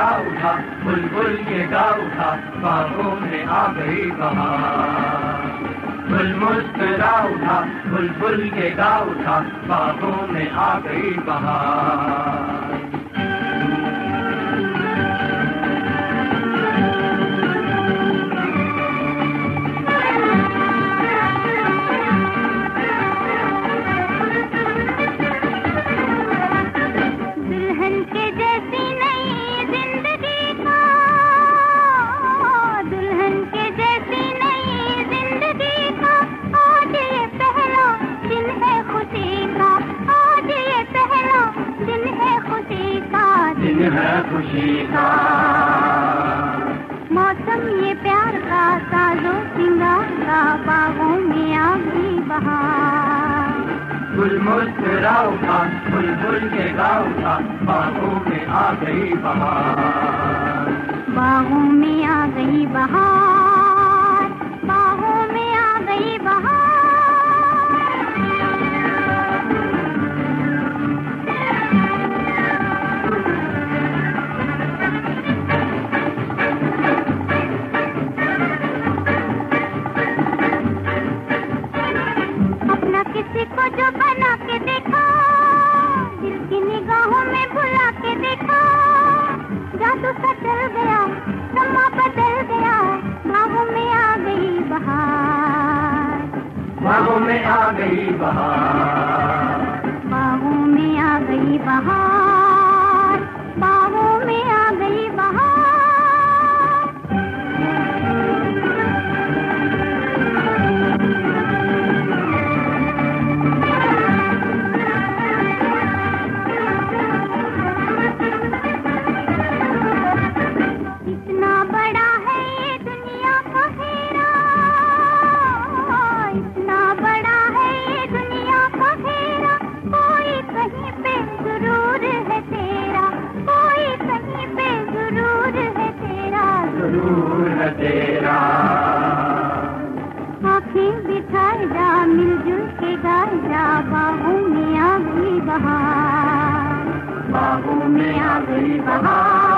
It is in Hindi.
मुस्कुरा उठा, बुलबुल ये गा उठा बागों में आ गई बहार बुल मुस्कुरा उठा, बुलबुल ये गा उठा बागों में आ गई बहार के जैसी है खुशी का। मौसम ये प्यार का साजो सिंगार का, बागों में आ गई बहार बुल मुस्कुरा का, बुलबुल के गाओ का, बागों में आ गई बहार जादू सा चल गया में आ गई में आ गई बहार। ज़रूर है तेरा। आँखें बिठाए जा मिलजुल के गाए जा बाहों में आ गई बहार बाहों में आ गई बहार